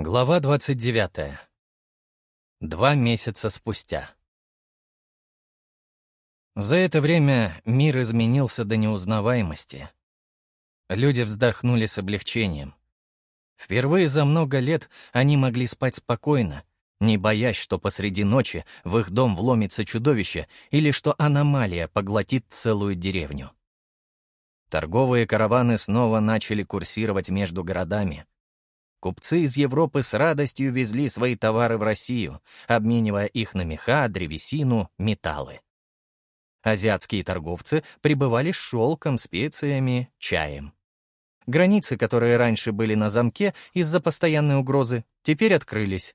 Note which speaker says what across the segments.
Speaker 1: Глава 29. Два месяца спустя. За это время мир изменился до неузнаваемости. Люди вздохнули с облегчением. Впервые за много лет они могли спать спокойно, не боясь, что посреди ночи в их дом вломится чудовище или что аномалия поглотит целую деревню. Торговые караваны снова начали курсировать между городами — Купцы из Европы с радостью везли свои товары в Россию, обменивая их на меха, древесину, металлы. Азиатские торговцы прибывали с шелком, специями, чаем. Границы, которые раньше были на замке из-за постоянной угрозы, теперь открылись.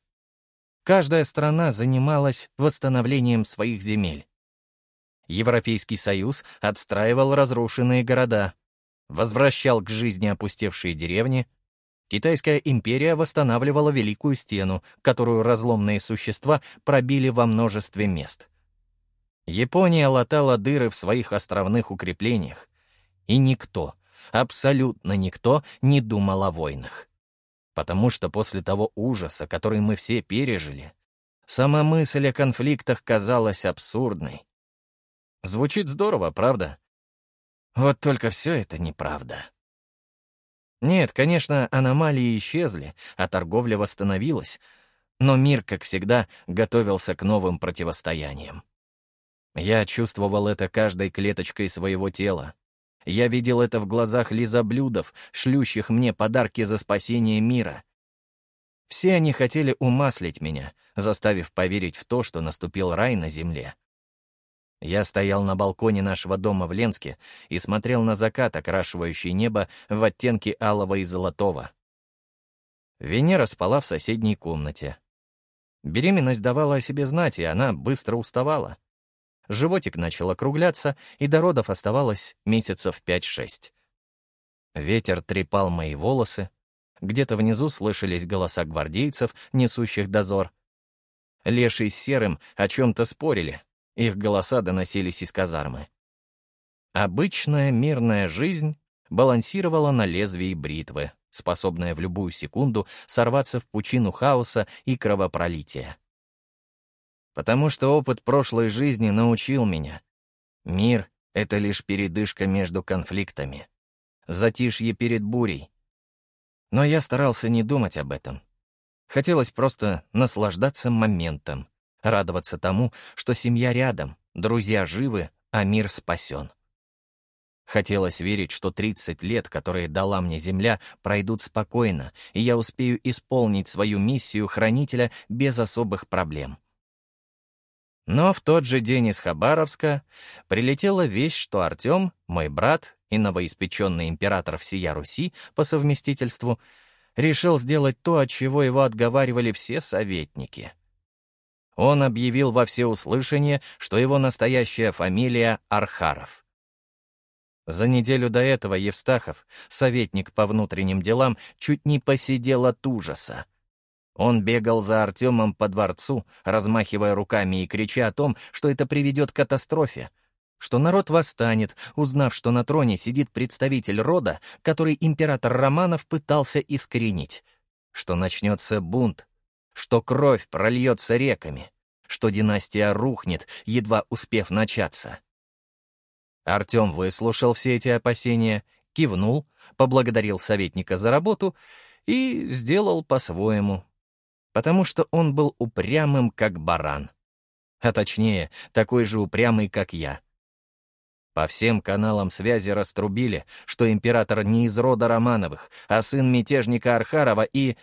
Speaker 1: Каждая страна занималась восстановлением своих земель. Европейский Союз отстраивал разрушенные города, возвращал к жизни опустевшие деревни, Китайская империя восстанавливала Великую Стену, которую разломные существа пробили во множестве мест. Япония латала дыры в своих островных укреплениях. И никто, абсолютно никто не думал о войнах. Потому что после того ужаса, который мы все пережили, сама мысль о конфликтах казалась абсурдной. Звучит здорово, правда? Вот только все это неправда. Нет, конечно, аномалии исчезли, а торговля восстановилась, но мир, как всегда, готовился к новым противостояниям. Я чувствовал это каждой клеточкой своего тела. Я видел это в глазах лизоблюдов, шлющих мне подарки за спасение мира. Все они хотели умаслить меня, заставив поверить в то, что наступил рай на земле. Я стоял на балконе нашего дома в Ленске и смотрел на закат, окрашивающий небо в оттенки алого и золотого. Венера спала в соседней комнате. Беременность давала о себе знать, и она быстро уставала. Животик начал округляться, и до родов оставалось месяцев пять-шесть. Ветер трепал мои волосы. Где-то внизу слышались голоса гвардейцев, несущих дозор. Леший с Серым о чем-то спорили, их голоса доносились из казармы. Обычная мирная жизнь балансировала на лезвии бритвы, способная в любую секунду сорваться в пучину хаоса и кровопролития. Потому что опыт прошлой жизни научил меня. Мир — это лишь передышка между конфликтами. Затишье перед бурей. Но я старался не думать об этом. Хотелось просто наслаждаться моментом, радоваться тому, что семья рядом, друзья живы, а мир спасен. Хотелось верить, что 30 лет, которые дала мне Земля, пройдут спокойно, и я успею исполнить свою миссию хранителя без особых проблем. Но в тот же день из Хабаровска прилетела весть, что Артем, мой брат и новоиспеченный император всея Руси по совместительству, решил сделать то, от чего его отговаривали все советники — он объявил во всеуслышание, что его настоящая фамилия Архаров. За неделю до этого Евстахов, советник по внутренним делам, чуть не посидел от ужаса. Он бегал за Артемом по дворцу, размахивая руками и крича о том, что это приведет к катастрофе, что народ восстанет, узнав, что на троне сидит представитель рода, который император Романов пытался искоренить, что начнется бунт, что кровь прольется реками, что династия рухнет, едва успев начаться. Артем выслушал все эти опасения, кивнул, поблагодарил советника за работу и сделал по-своему, потому что он был упрямым, как баран. А точнее, такой же упрямый, как я. По всем каналам связи раструбили, что император не из рода Романовых, а сын мятежника Архарова и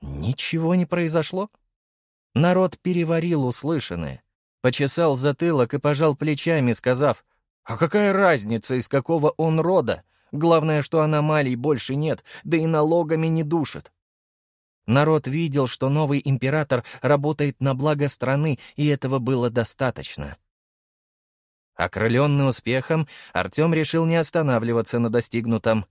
Speaker 1: Ничего не произошло. Народ переварил услышанное, почесал затылок и пожал плечами, сказав, «А какая разница, из какого он рода? Главное, что аномалий больше нет, да и налогами не душит». Народ видел, что новый император работает на благо страны, и этого было достаточно. Окрыленный успехом, Артем решил не останавливаться на достигнутом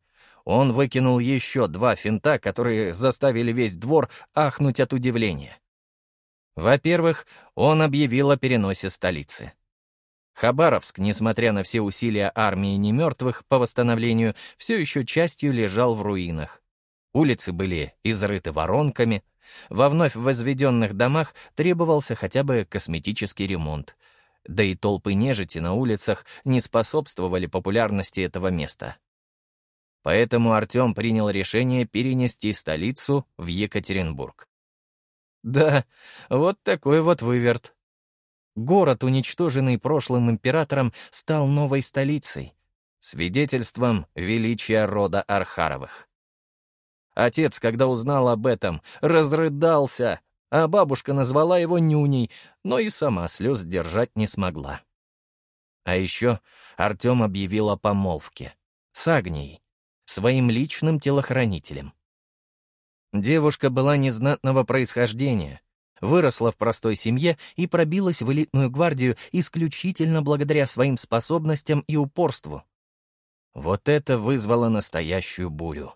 Speaker 1: он выкинул еще два финта, которые заставили весь двор ахнуть от удивления. Во-первых, он объявил о переносе столицы. Хабаровск, несмотря на все усилия армии немертвых по восстановлению, все еще частью лежал в руинах. Улицы были изрыты воронками, во вновь возведенных домах требовался хотя бы косметический ремонт, да и толпы нежити на улицах не способствовали популярности этого места. Поэтому Артем принял решение перенести столицу в Екатеринбург. Да, вот такой вот выверт. Город, уничтоженный прошлым императором, стал новой столицей, свидетельством величия рода Архаровых. Отец, когда узнал об этом, разрыдался, а бабушка назвала его нюней, но и сама слез держать не смогла. А еще Артем объявил о помолвке с Агнией, своим личным телохранителем. Девушка была незнатного происхождения, выросла в простой семье и пробилась в элитную гвардию исключительно благодаря своим способностям и упорству. Вот это вызвало настоящую бурю.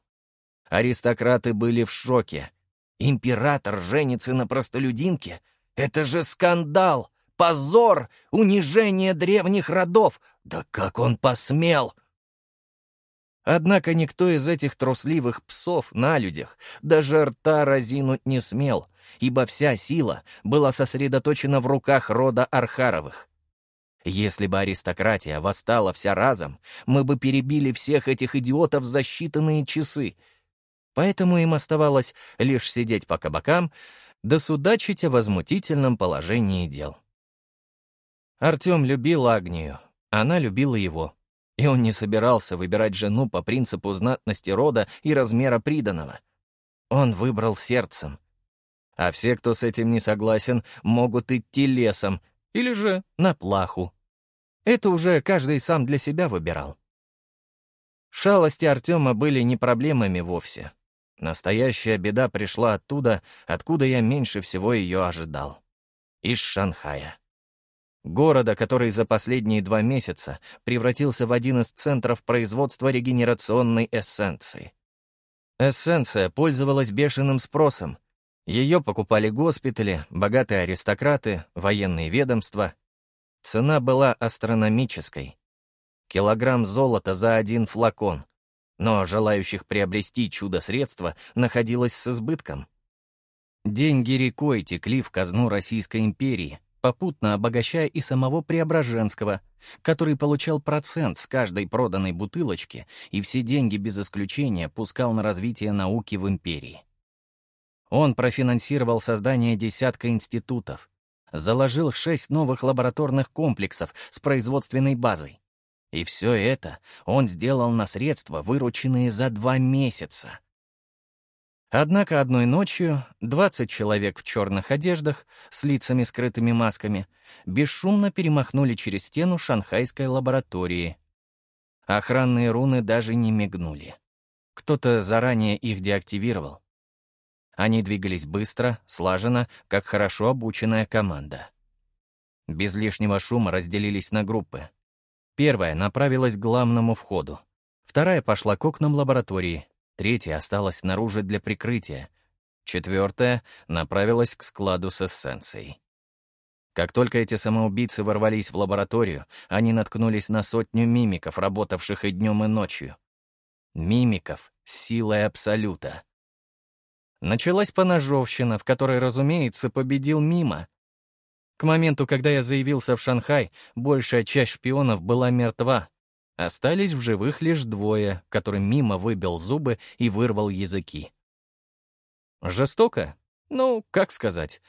Speaker 1: Аристократы были в шоке. Император женится на простолюдинке? Это же скандал! Позор! Унижение древних родов! Да как он посмел! Однако никто из этих трусливых псов на людях даже рта разинуть не смел, ибо вся сила была сосредоточена в руках рода Архаровых. Если бы аристократия восстала вся разом, мы бы перебили всех этих идиотов за считанные часы — поэтому им оставалось лишь сидеть по кабакам да судачить о возмутительном положении дел. Артем любил Агнию, она любила его, и он не собирался выбирать жену по принципу знатности рода и размера приданого. Он выбрал сердцем. А все, кто с этим не согласен, могут идти лесом или же на плаху. Это уже каждый сам для себя выбирал. Шалости Артема были не проблемами вовсе. Настоящая беда пришла оттуда, откуда я меньше всего ее ожидал. Из Шанхая. Города, который за последние два месяца превратился в один из центров производства регенерационной эссенции. Эссенция пользовалась бешеным спросом. Ее покупали госпитали, богатые аристократы, военные ведомства. Цена была астрономической. Килограмм золота за один флакон, но желающих приобрести чудо-средство находилось с избытком. Деньги рекой текли в казну Российской империи, попутно обогащая и самого Преображенского, который получал процент с каждой проданной бутылочки и все деньги без исключения пускал на развитие науки в империи. Он профинансировал создание десятка институтов, заложил шесть новых лабораторных комплексов с производственной базой, и все это он сделал на средства, вырученные за два месяца. Однако одной ночью 20 человек в черных одеждах с лицами скрытыми масками бесшумно перемахнули через стену шанхайской лаборатории. Охранные руны даже не мигнули. Кто-то заранее их деактивировал. Они двигались быстро, слаженно, как хорошо обученная команда. Без лишнего шума разделились на группы. Первая направилась к главному входу. Вторая пошла к окнам лаборатории. Третья осталась снаружи для прикрытия. Четвертая направилась к складу с эссенцией. Как только эти самоубийцы ворвались в лабораторию, они наткнулись на сотню мимиков, работавших и днем, и ночью. Мимиков с силой Абсолюта. Началась поножовщина, в которой, разумеется, победил Мимо, к моменту, когда я заявился в Шанхай, большая часть шпионов была мертва. Остались в живых лишь двое, которым мимо выбил зубы и вырвал языки. Жестоко? Ну, как сказать.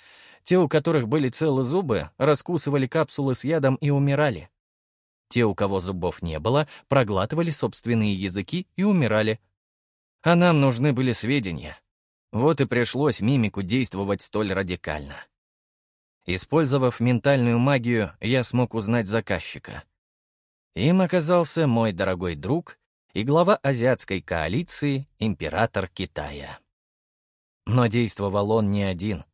Speaker 1: Те, у которых были целы зубы, раскусывали капсулы с ядом и умирали. Те, у кого зубов не было, проглатывали собственные языки и умирали. А нам нужны были сведения. Вот и пришлось мимику действовать столь радикально. Использовав ментальную магию, я смог узнать заказчика. Им оказался мой дорогой друг и глава азиатской коалиции, император Китая. Но действовал он не один.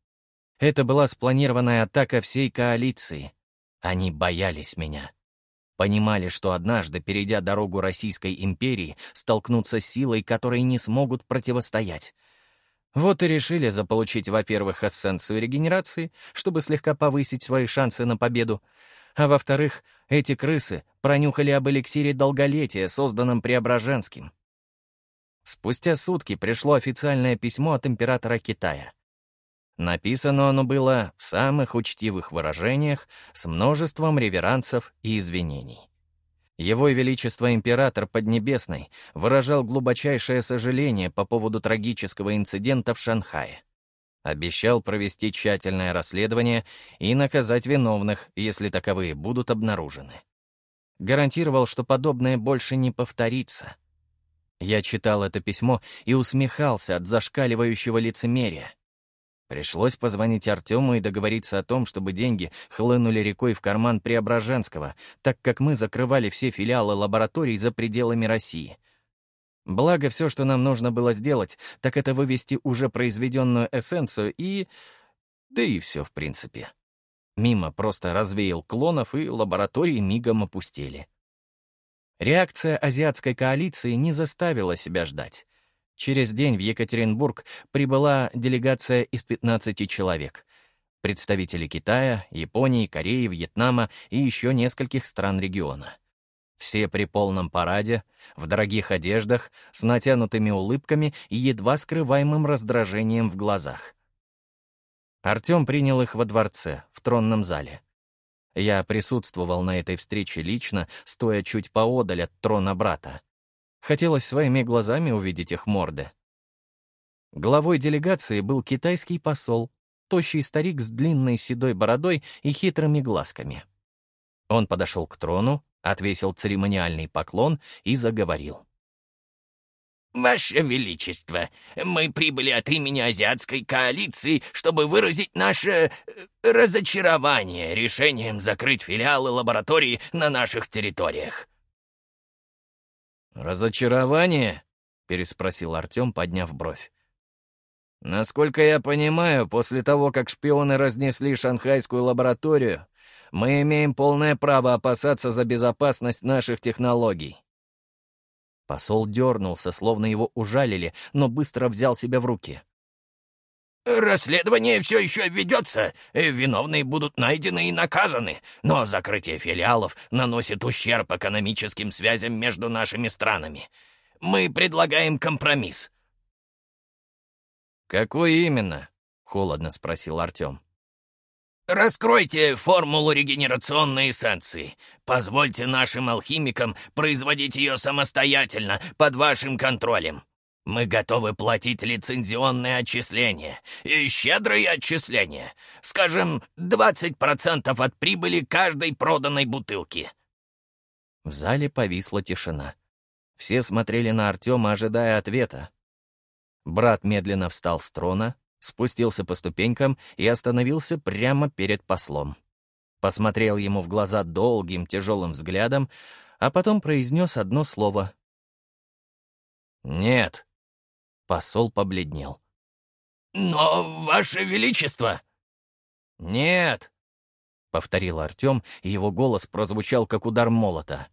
Speaker 1: Это была спланированная атака всей коалиции. Они боялись меня. Понимали, что однажды, перейдя дорогу Российской империи, столкнутся с силой, которой не смогут противостоять. Вот и решили заполучить, во-первых, эссенцию регенерации, чтобы слегка повысить свои шансы на победу, а во-вторых, эти крысы пронюхали об эликсире долголетия, созданном Преображенским. Спустя сутки пришло официальное письмо от императора Китая. Написано оно было в самых учтивых выражениях, с множеством реверансов и извинений. Его Величество Император Поднебесный выражал глубочайшее сожаление по поводу трагического инцидента в Шанхае. Обещал провести тщательное расследование и наказать виновных, если таковые будут обнаружены. Гарантировал, что подобное больше не повторится. Я читал это письмо и усмехался от зашкаливающего лицемерия. Пришлось позвонить Артему и договориться о том, чтобы деньги хлынули рекой в карман Преображенского, так как мы закрывали все филиалы лабораторий за пределами России. Благо, все, что нам нужно было сделать, так это вывести уже произведенную эссенцию и... Да и все, в принципе. Мимо просто развеял клонов, и лаборатории мигом опустили. Реакция азиатской коалиции не заставила себя ждать. Через день в Екатеринбург прибыла делегация из 15 человек. Представители Китая, Японии, Кореи, Вьетнама и еще нескольких стран региона. Все при полном параде, в дорогих одеждах, с натянутыми улыбками и едва скрываемым раздражением в глазах. Артем принял их во дворце, в тронном зале. Я присутствовал на этой встрече лично, стоя чуть поодаль от трона брата. Хотелось своими глазами увидеть их морды. Главой делегации был китайский посол, тощий старик с длинной седой бородой и хитрыми глазками. Он подошел к трону, отвесил церемониальный поклон и заговорил.
Speaker 2: «Ваше Величество, мы прибыли от имени Азиатской коалиции, чтобы выразить наше э, разочарование решением закрыть филиалы лаборатории на наших территориях.
Speaker 1: «Разочарование?» — переспросил Артем, подняв бровь. «Насколько я понимаю, после того, как шпионы разнесли шанхайскую лабораторию, мы имеем полное право опасаться за безопасность наших технологий». Посол дернулся, словно его ужалили, но быстро взял себя в руки.
Speaker 2: Расследование все еще ведется, виновные будут найдены и наказаны, но закрытие филиалов наносит ущерб экономическим связям между нашими странами. Мы предлагаем компромисс».
Speaker 1: «Какой именно?» — холодно спросил Артем.
Speaker 2: «Раскройте формулу регенерационной эссенции. Позвольте нашим алхимикам производить ее самостоятельно, под вашим контролем. Мы готовы платить лицензионные отчисления, и щедрые отчисления. Скажем, 20% от прибыли каждой проданной бутылки».
Speaker 1: В зале повисла тишина. Все смотрели на Артема, ожидая ответа. Брат медленно встал с трона, спустился по ступенькам и остановился прямо перед послом. Посмотрел ему в глаза долгим, тяжелым взглядом, а потом произнес одно слово. «Нет». Посол побледнел.
Speaker 2: «Но, Ваше Величество!»
Speaker 1: «Нет!» — повторил Артем, и его голос прозвучал, как удар молота.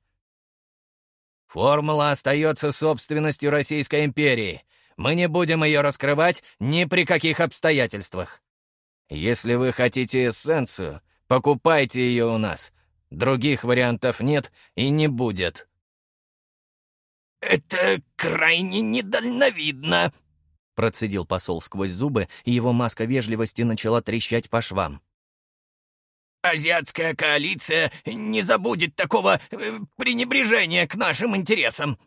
Speaker 1: «Формула остается собственностью Российской империи. Мы не будем ее раскрывать ни при каких обстоятельствах. Если вы хотите эссенцию, покупайте ее у нас. Других вариантов нет и не будет».
Speaker 2: «Это крайне недальновидно», —
Speaker 1: процедил посол сквозь зубы, и его маска вежливости начала трещать по швам.
Speaker 2: «Азиатская коалиция не забудет такого э, пренебрежения к нашим интересам».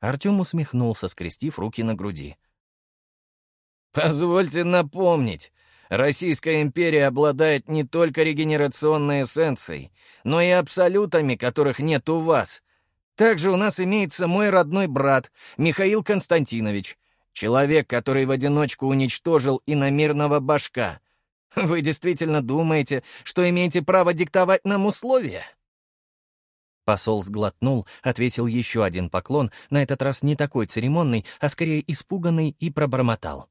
Speaker 1: Артем усмехнулся, скрестив руки на груди. «Позвольте напомнить, Российская империя обладает не только регенерационной эссенцией, но и абсолютами, которых нет у вас — также у нас имеется мой родной брат, Михаил Константинович, человек, который в одиночку уничтожил иномирного башка. Вы действительно думаете, что имеете право диктовать нам условия?» Посол сглотнул, отвесил еще один поклон, на этот раз не такой церемонный, а скорее испуганный, и пробормотал.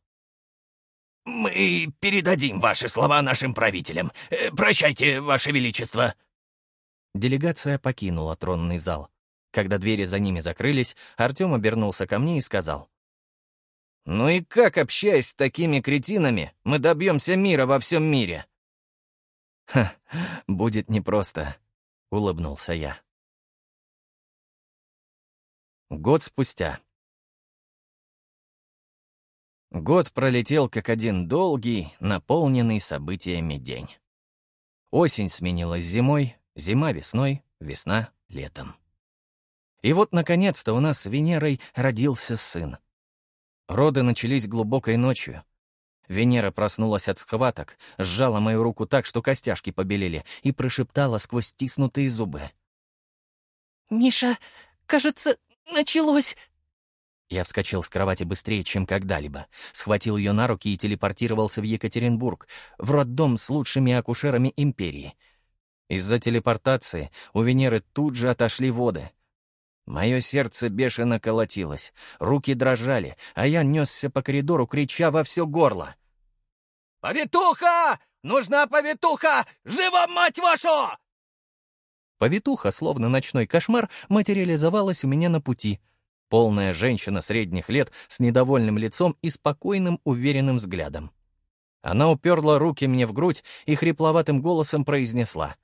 Speaker 2: «Мы передадим ваши слова нашим правителям. Э, прощайте, ваше величество».
Speaker 1: Делегация покинула тронный зал. Когда двери за ними закрылись, Артем обернулся ко мне и сказал. «Ну и как, общаясь с такими кретинами, мы добьемся мира во всем мире?» «Ха, будет непросто», — улыбнулся я. Год спустя. Год пролетел как один долгий, наполненный событиями день. Осень сменилась зимой, зима — весной, весна — летом. И вот, наконец-то, у нас с Венерой родился сын. Роды начались глубокой ночью. Венера проснулась от схваток, сжала мою руку так, что костяшки побелели, и прошептала сквозь стиснутые зубы.
Speaker 3: «Миша, кажется, началось!»
Speaker 1: Я вскочил с кровати быстрее, чем когда-либо, схватил ее на руки и телепортировался в Екатеринбург, в роддом с лучшими акушерами империи. Из-за телепортации у Венеры тут же отошли воды. Мое сердце бешено колотилось, руки дрожали, а я несся по коридору, крича во все горло.
Speaker 2: «Повитуха! Нужна повитуха! Живо, мать вашу!»
Speaker 1: Повитуха, словно ночной кошмар, материализовалась у меня на пути. Полная женщина средних лет с недовольным лицом и спокойным, уверенным взглядом. Она уперла руки мне в грудь и хрипловатым голосом произнесла.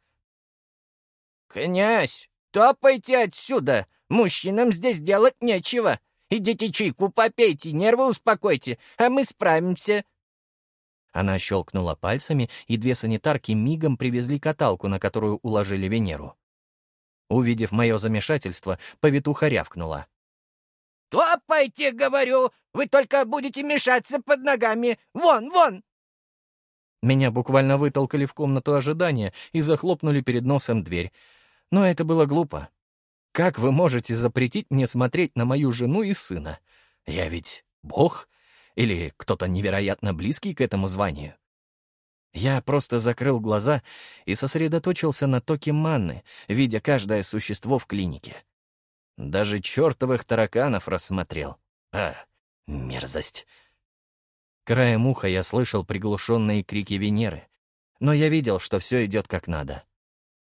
Speaker 2: «Князь, топайте отсюда! Мужчинам здесь делать нечего! Идите чайку попейте, нервы успокойте, а мы справимся!»
Speaker 1: Она щелкнула пальцами, и две санитарки мигом привезли каталку, на которую уложили Венеру. Увидев мое замешательство, повитуха рявкнула.
Speaker 2: «Топайте, говорю! Вы только будете мешаться под ногами! Вон, вон!»
Speaker 1: Меня буквально вытолкали в комнату ожидания и захлопнули перед носом дверь. Но это было глупо. Как вы можете запретить мне смотреть на мою жену и сына? Я ведь бог или кто-то невероятно близкий к этому званию? Я просто закрыл глаза и сосредоточился на токе манны, видя каждое существо в клинике. Даже чертовых тараканов рассмотрел. А, мерзость. Краем уха я слышал приглушенные крики Венеры, но я видел, что все идет как надо.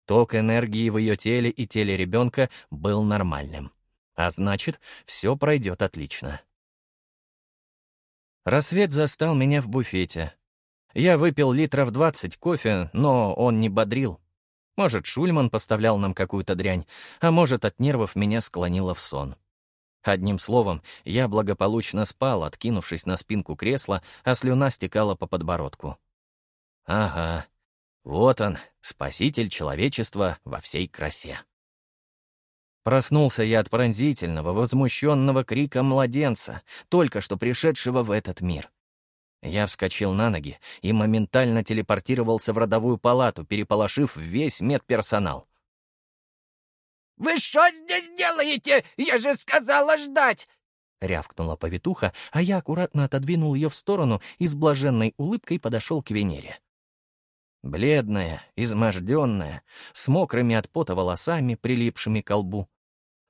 Speaker 1: Ток энергии в ее теле и теле ребенка был нормальным. А значит, все пройдет отлично. Рассвет застал меня в буфете. Я выпил литров двадцать кофе, но он не бодрил. Может, Шульман поставлял нам какую-то дрянь, а может, от нервов меня склонило в сон. Одним словом, я благополучно спал, откинувшись на спинку кресла, а слюна стекала по подбородку. Ага, вот он, спаситель человечества во всей красе. Проснулся я от пронзительного, возмущенного крика младенца, только что пришедшего в этот мир. Я вскочил на ноги и моментально телепортировался в родовую палату, переполошив весь медперсонал.
Speaker 2: «Вы что здесь делаете? Я же сказала ждать!»
Speaker 1: — рявкнула повитуха, а я аккуратно отодвинул ее в сторону и с блаженной улыбкой подошел к Венере. Бледная, изможденная, с мокрыми от пота волосами, прилипшими к лбу.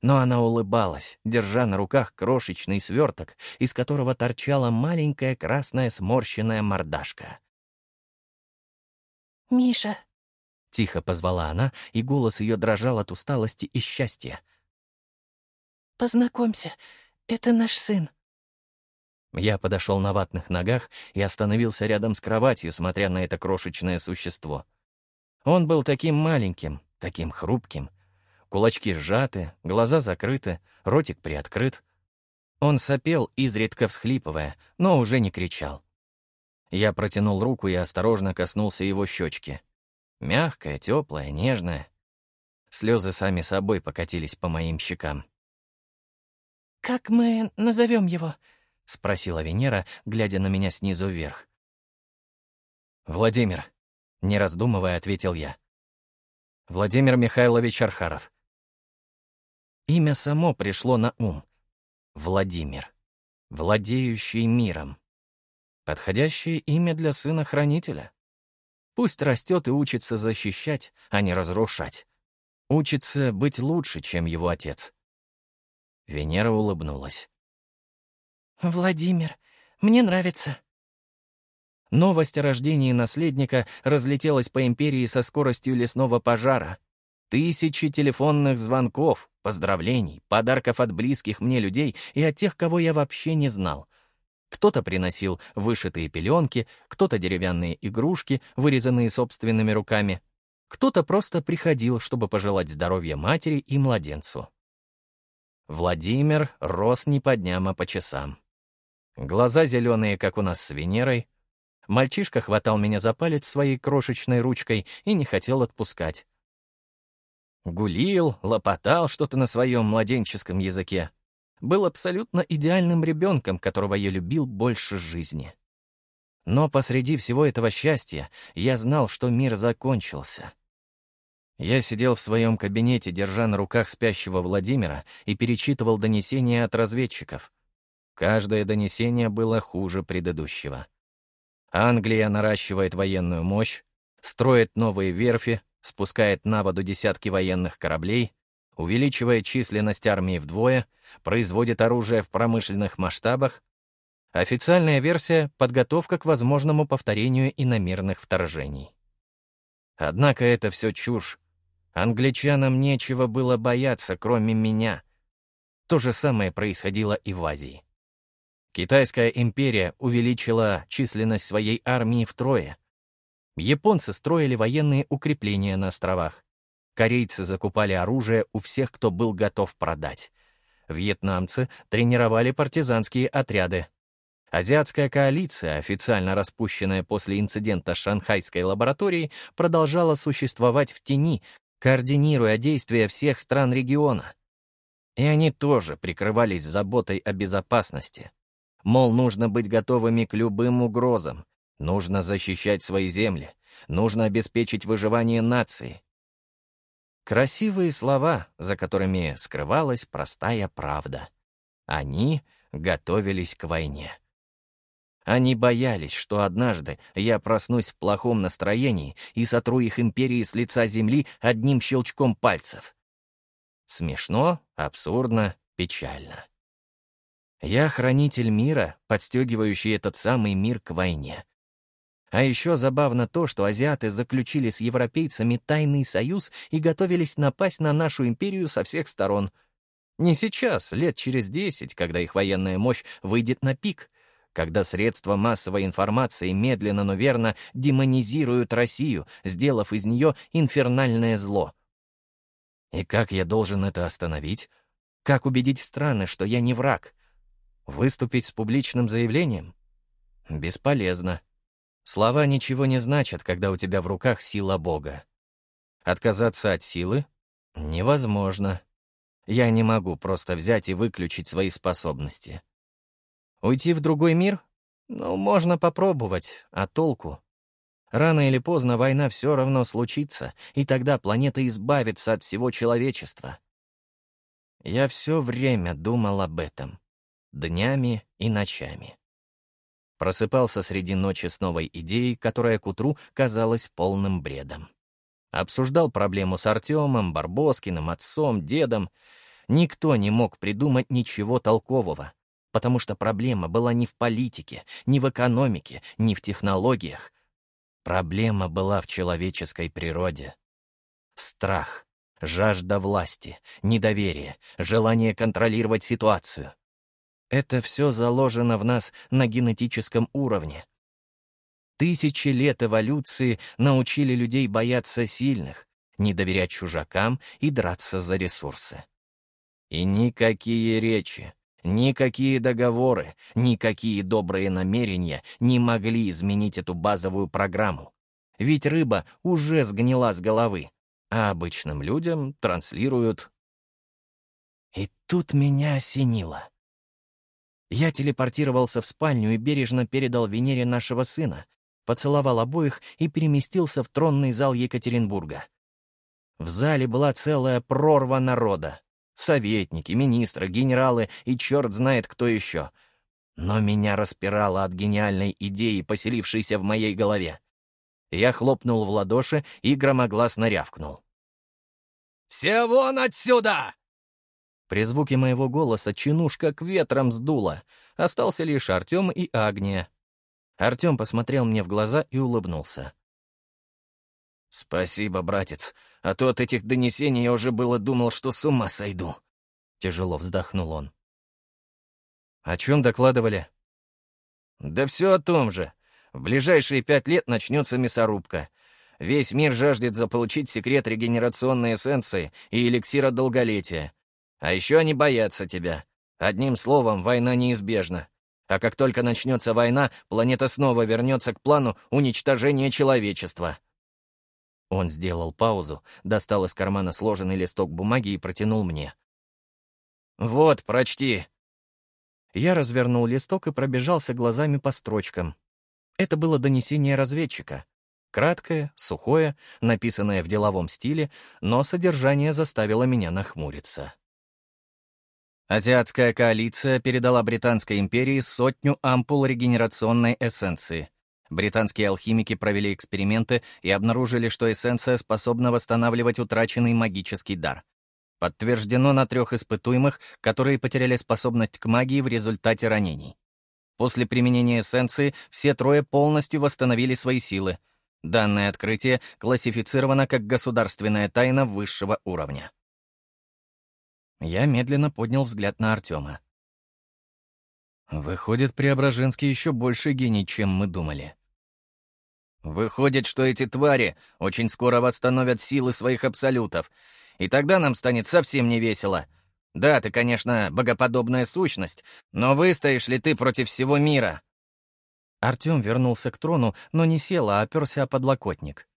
Speaker 1: Но она улыбалась, держа на руках крошечный сверток, из которого торчала маленькая красная сморщенная мордашка.
Speaker 3: «Миша!»
Speaker 1: — тихо позвала она, и голос ее дрожал от усталости и счастья.
Speaker 3: «Познакомься, это наш сын».
Speaker 1: Я подошел на ватных ногах и остановился рядом с кроватью, смотря на это крошечное существо. Он был таким маленьким, таким хрупким. Кулачки сжаты, глаза закрыты, ротик приоткрыт. Он сопел, изредка всхлипывая, но уже не кричал. Я протянул руку и осторожно коснулся его щечки. Мягкая, теплая, нежная. Слезы сами собой покатились по моим щекам.
Speaker 3: «Как мы назовем его?»
Speaker 1: — спросила Венера, глядя на меня снизу вверх. «Владимир», — не раздумывая, ответил я. «Владимир Михайлович Архаров». Имя само пришло на ум. Владимир. Владеющий миром. Подходящее имя для сына-хранителя. Пусть растет и учится защищать, а не разрушать. Учится быть лучше, чем его отец. Венера улыбнулась.
Speaker 3: «Владимир, мне нравится».
Speaker 1: Новость о рождении наследника разлетелась по империи со скоростью лесного пожара. Тысячи телефонных звонков, поздравлений, подарков от близких мне людей и от тех, кого я вообще не знал. Кто-то приносил вышитые пеленки, кто-то деревянные игрушки, вырезанные собственными руками. Кто-то просто приходил, чтобы пожелать здоровья матери и младенцу. Владимир рос не по дням, а по часам. Глаза зеленые, как у нас с Венерой. Мальчишка хватал меня за палец своей крошечной ручкой и не хотел отпускать. Гулил, лопотал что-то на своем младенческом языке. Был абсолютно идеальным ребенком, которого я любил больше жизни. Но посреди всего этого счастья я знал, что мир закончился. Я сидел в своем кабинете, держа на руках спящего Владимира, и перечитывал донесения от разведчиков. Каждое донесение было хуже предыдущего. Англия наращивает военную мощь, строит новые верфи, спускает на воду десятки военных кораблей, увеличивает численность армии вдвое, производит оружие в промышленных масштабах. Официальная версия — подготовка к возможному повторению иномерных вторжений. Однако это все чушь. Англичанам нечего было бояться, кроме меня. То же самое происходило и в Азии. Китайская империя увеличила численность своей армии втрое. Японцы строили военные укрепления на островах. Корейцы закупали оружие у всех, кто был готов продать. Вьетнамцы тренировали партизанские отряды. Азиатская коалиция, официально распущенная после инцидента шанхайской лабораторией, продолжала существовать в тени, координируя действия всех стран региона. И они тоже прикрывались заботой о безопасности. Мол, нужно быть готовыми к любым угрозам, нужно защищать свои земли, нужно обеспечить выживание нации. Красивые слова, за которыми скрывалась простая правда. Они готовились к войне. Они боялись, что однажды я проснусь в плохом настроении и сотру их империи с лица земли одним щелчком пальцев. Смешно, абсурдно, печально. Я хранитель мира, подстегивающий этот самый мир к войне. А еще забавно то, что азиаты заключили с европейцами тайный союз и готовились напасть на нашу империю со всех сторон. Не сейчас, лет через десять, когда их военная мощь выйдет на пик, когда средства массовой информации медленно, но верно демонизируют Россию, сделав из нее инфернальное зло. И как я должен это остановить? Как убедить страны, что я не враг? Выступить с публичным заявлением? Бесполезно. Слова ничего не значат, когда у тебя в руках сила Бога. Отказаться от силы? Невозможно. Я не могу просто взять и выключить свои способности. Уйти в другой мир? Ну, можно попробовать, а толку? Рано или поздно война все равно случится, и тогда планета избавится от всего человечества. Я все время думал об этом днями и ночами. Просыпался среди ночи с новой идеей, которая к утру казалась полным бредом. Обсуждал проблему с Артемом, Барбоскиным, отцом, дедом. Никто не мог придумать ничего толкового, потому что проблема была не в политике, не в экономике, не в технологиях. Проблема была в человеческой природе. Страх, жажда власти, недоверие, желание контролировать ситуацию — это все заложено в нас на генетическом уровне. Тысячи лет эволюции научили людей бояться сильных, не доверять чужакам и драться за ресурсы. И никакие речи, никакие договоры, никакие добрые намерения не могли изменить эту базовую программу. Ведь рыба уже сгнила с головы, а обычным людям транслируют. И тут меня осенило. Я телепортировался в спальню и бережно передал Венере нашего сына, поцеловал обоих и переместился в тронный зал Екатеринбурга. В зале была целая прорва народа. Советники, министры, генералы и черт знает кто еще. Но меня распирало от гениальной идеи, поселившейся в моей голове. Я хлопнул в ладоши и громогласно рявкнул.
Speaker 2: «Все вон отсюда!
Speaker 1: При звуке моего голоса чинушка к ветрам сдуло. Остался лишь Артем и Агния. Артем посмотрел мне в глаза и улыбнулся. «Спасибо, братец, а то от этих донесений я уже было думал, что с ума сойду». Тяжело вздохнул он. «О чем докладывали?» «Да все о том же. В ближайшие пять лет начнется мясорубка. Весь мир жаждет заполучить секрет регенерационной эссенции и эликсира долголетия. А еще они боятся тебя. Одним словом, война неизбежна. А как только начнется война, планета снова вернется к плану уничтожения человечества. Он сделал паузу, достал из кармана сложенный листок бумаги и протянул мне. «Вот, прочти». Я развернул листок и пробежался глазами по строчкам. Это было донесение разведчика. Краткое, сухое, написанное в деловом стиле, но содержание заставило меня нахмуриться. Азиатская коалиция передала Британской империи сотню ампул регенерационной эссенции. Британские алхимики провели эксперименты и обнаружили, что эссенция способна восстанавливать утраченный магический дар. Подтверждено на трех испытуемых, которые потеряли способность к магии в результате ранений. После применения эссенции все трое полностью восстановили свои силы. Данное открытие классифицировано как государственная тайна высшего уровня. Я медленно поднял взгляд на Артема. Выходит, Преображенский еще больше гений, чем мы думали. Выходит, что эти твари очень скоро восстановят силы своих абсолютов, и тогда нам станет совсем не весело. Да, ты, конечно, богоподобная сущность, но выстоишь ли ты против всего мира?» Артем вернулся к трону, но не сел, а оперся о подлокотник.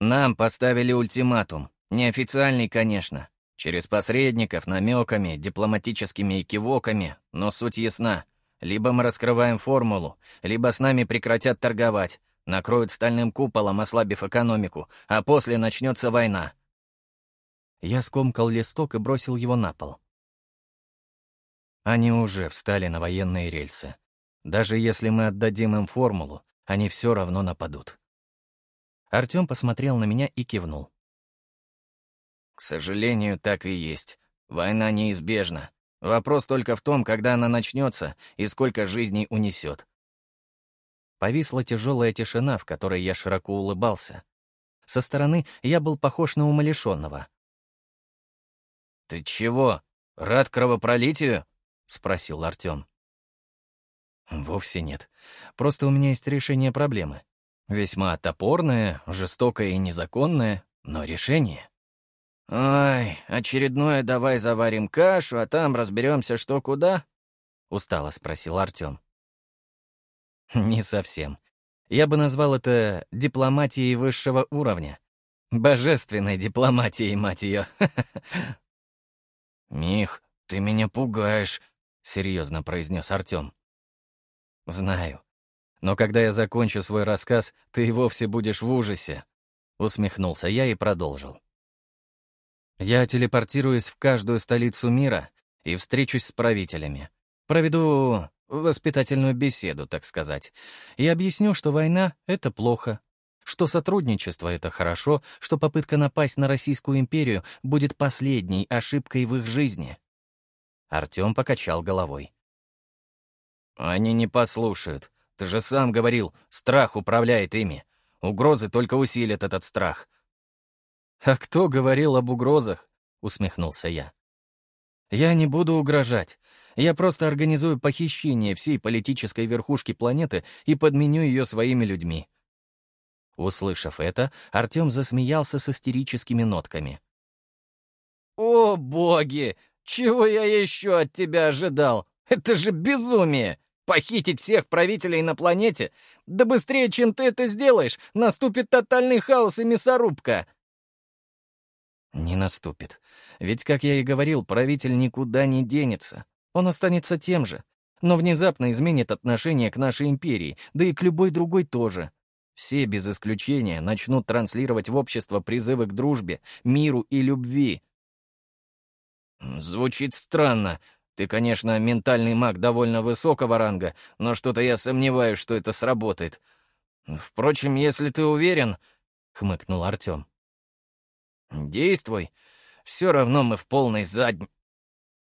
Speaker 1: «Нам поставили ультиматум. Неофициальный, конечно. Через посредников, намеками, дипломатическими кивоками, но суть ясна. Либо мы раскрываем формулу, либо с нами прекратят торговать, накроют стальным куполом, ослабив экономику, а после начнется война. Я скомкал листок и бросил его на пол. Они уже встали на военные рельсы. Даже если мы отдадим им формулу, они все равно нападут. Артем посмотрел на меня и кивнул. К сожалению, так и есть. Война неизбежна. Вопрос только в том, когда она начнется и сколько жизней унесет. Повисла тяжелая тишина, в которой я широко улыбался. Со стороны я был похож на умалишенного. «Ты чего, рад кровопролитию?» — спросил Артем. «Вовсе нет. Просто у меня есть решение проблемы. Весьма топорное, жестокое и незаконное, но решение». «Ой, очередное давай заварим кашу, а там разберемся, что куда?» — устало спросил Артем. «Не совсем. Я бы назвал это дипломатией высшего уровня. Божественной дипломатией, мать ее. «Мих, ты меня пугаешь», — серьезно произнес Артем. «Знаю. Но когда я закончу свой рассказ, ты и вовсе будешь в ужасе», — усмехнулся я и продолжил. «Я телепортируюсь в каждую столицу мира и встречусь с правителями. Проведу воспитательную беседу, так сказать, и объясню, что война — это плохо, что сотрудничество — это хорошо, что попытка напасть на Российскую империю будет последней ошибкой в их жизни. Артем покачал головой. «Они не послушают. Ты же сам говорил, страх управляет ими. Угрозы только усилят этот страх». «А кто говорил об угрозах?» — усмехнулся я. «Я не буду угрожать. Я просто организую похищение всей политической верхушки планеты и подменю ее своими людьми. Услышав это, Артем засмеялся с истерическими нотками. «О, боги! Чего я еще от тебя ожидал? Это же безумие! Похитить всех правителей на планете? Да быстрее, чем ты это сделаешь, наступит тотальный хаос и мясорубка!» «Не наступит. Ведь, как я и говорил, правитель никуда не денется. Он останется тем же, но внезапно изменит отношение к нашей империи, да и к любой другой тоже. Все без исключения начнут транслировать в общество призывы к дружбе, миру и любви. Звучит странно. Ты, конечно, ментальный маг довольно высокого ранга, но что-то я сомневаюсь, что это сработает. Впрочем, если ты уверен, — хмыкнул Артем. Действуй. Все равно мы в полной задней...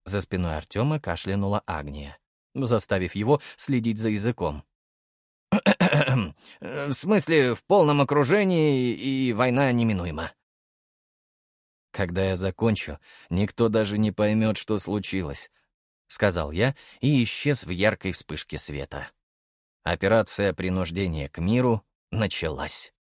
Speaker 1: За спиной Артема кашлянула Агния, заставив его следить за языком. В смысле, в полном окружении, и война неминуема. «Когда я закончу, никто даже не поймет, что случилось», — сказал я и исчез в яркой вспышке света. Операция принуждения к миру началась.